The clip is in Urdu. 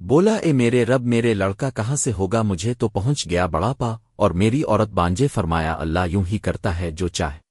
بولا، اے میرے رب، میرے لڑکا کہاں سے ہوگا؟ مجھے تو پہنچ گیا بڑا پا اور میری عورت بانجے فرمایا، اللہ یوں ہی کرتا ہے جو چاہے۔